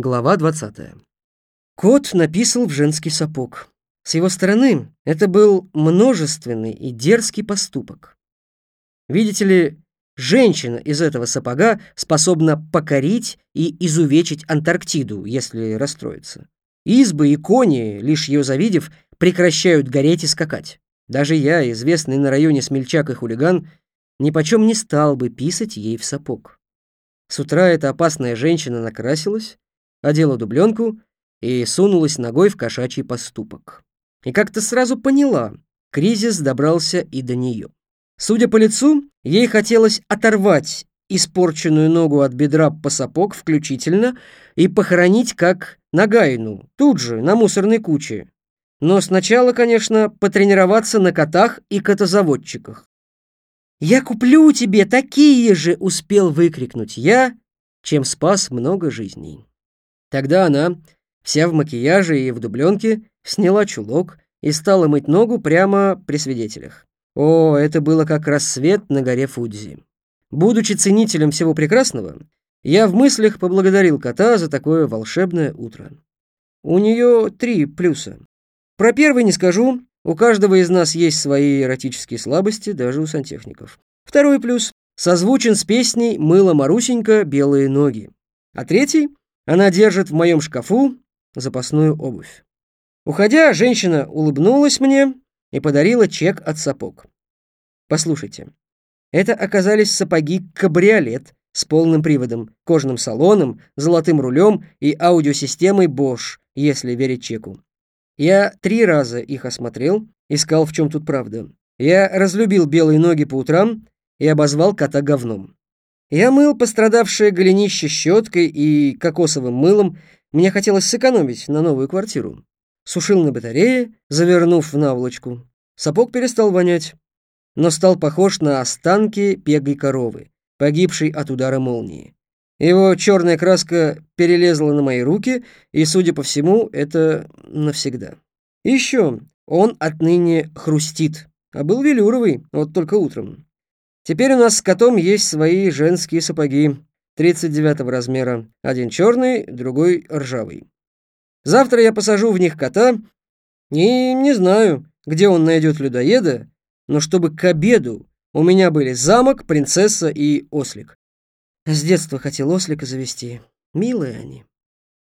Глава 20. Кот написал в женский сапог. С его стороны это был множественный и дерзкий поступок. Видите ли, женщина из этого сапога способна покорить и изувечить Антарктиду, если расстроится. Избы и кони, лишь ее завидев, прекращают гореть и скакать. Даже я, известный на районе смельчак и хулиган, нипочем не стал бы писать ей в сапог. С утра эта опасная женщина накрасилась, одела дубленку и сунулась ногой в кошачий поступок. И как-то сразу поняла, кризис добрался и до нее. Судя по лицу, ей хотелось оторвать испорченную ногу от бедра по сапог включительно и похоронить как Нагайну, тут же, на мусорной куче. Но сначала, конечно, потренироваться на котах и котозаводчиках. «Я куплю тебе такие же!» — успел выкрикнуть я, чем спас много жизней. Тогда она, вся в макияже и в дубленке, сняла чулок и стала мыть ногу прямо при свидетелях. О, это было как рассвет на горе Фудзи. Будучи ценителем всего прекрасного, я в мыслях поблагодарил кота за такое волшебное утро. У нее три плюса. Про первый не скажу, у каждого из нас есть свои эротические слабости, даже у сантехников. Второй плюс созвучен с песней «Мыла Марусенька белые ноги». А третий она держит в моем шкафу запасную обувь. Уходя, женщина улыбнулась мне и подарила чек от сапог. Послушайте, это оказались сапоги «Кабриолет» с полным приводом, кожаным салоном, золотым рулем и аудиосистемой Bosch, если верить чеку. Я три раза их осмотрел, искал, в чем тут правда. Я разлюбил белые ноги по утрам и обозвал кота говном. Я мыл пострадавшее голенище щеткой и кокосовым мылом. Мне хотелось сэкономить на новую квартиру. Сушил на батарее, завернув в наволочку. Сапог перестал вонять, но стал похож на останки пегой коровы, погибшей от удара молнии. Его черная краска перелезла на мои руки, и, судя по всему, это навсегда. еще он отныне хрустит, а был велюровый, вот только утром. Теперь у нас с котом есть свои женские сапоги 39 размера. Один черный, другой ржавый. Завтра я посажу в них кота и не знаю, где он найдет людоеда, но чтобы к обеду у меня были замок, принцесса и ослик. С детства хотел ослика завести. Милые они.